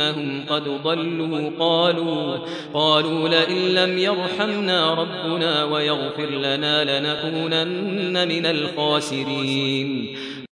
أنهم قد ضلوا قالوا قالوا لئن لم يرحمنا ربنا ويغفر لنا لنكونن من الخاسرين.